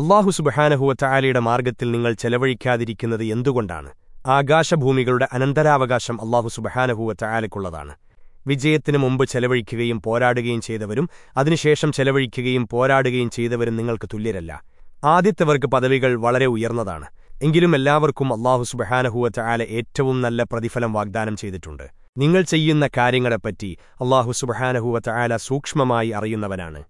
അള്ളാഹു സുബഹാനഹുവ മാർഗത്തിൽ നിങ്ങൾ ചെലവഴിക്കാതിരിക്കുന്നത് എന്തുകൊണ്ടാണ്? ആകാശഭൂമികളുടെ അനന്തരാവകാശം അള്ളാഹു സുബഹാനഹുവറ്റായാലയ്ക്കുള്ളതാണ് വിജയത്തിനു മുമ്പ് ചെലവഴിക്കുകയും പോരാടുകയും ചെയ്തവരും അതിനുശേഷം ചെലവഴിക്കുകയും പോരാടുകയും ചെയ്തവരും നിങ്ങൾക്ക് തുല്യരല്ല. ആദ്യത്തെവർക്ക് പദവികൾ വളരെ ഉയർന്നതാണ്. എങ്കിലും എല്ലാവർക്കും അള്ളാഹു സുബഹാനഹുവ ഏറ്റവും നല്ല പ്രതിഫലം വാഗ്ദാനം ചെയ്തിട്ടുണ്ട്. നിങ്ങൾ ചെയ്യുന്ന കാര്യങ്ങളെപ്പറ്റി അള്ളാഹു സുബഹാനഹുവ സൂക്ഷ്മമായി അറിയുന്നവനാണ്.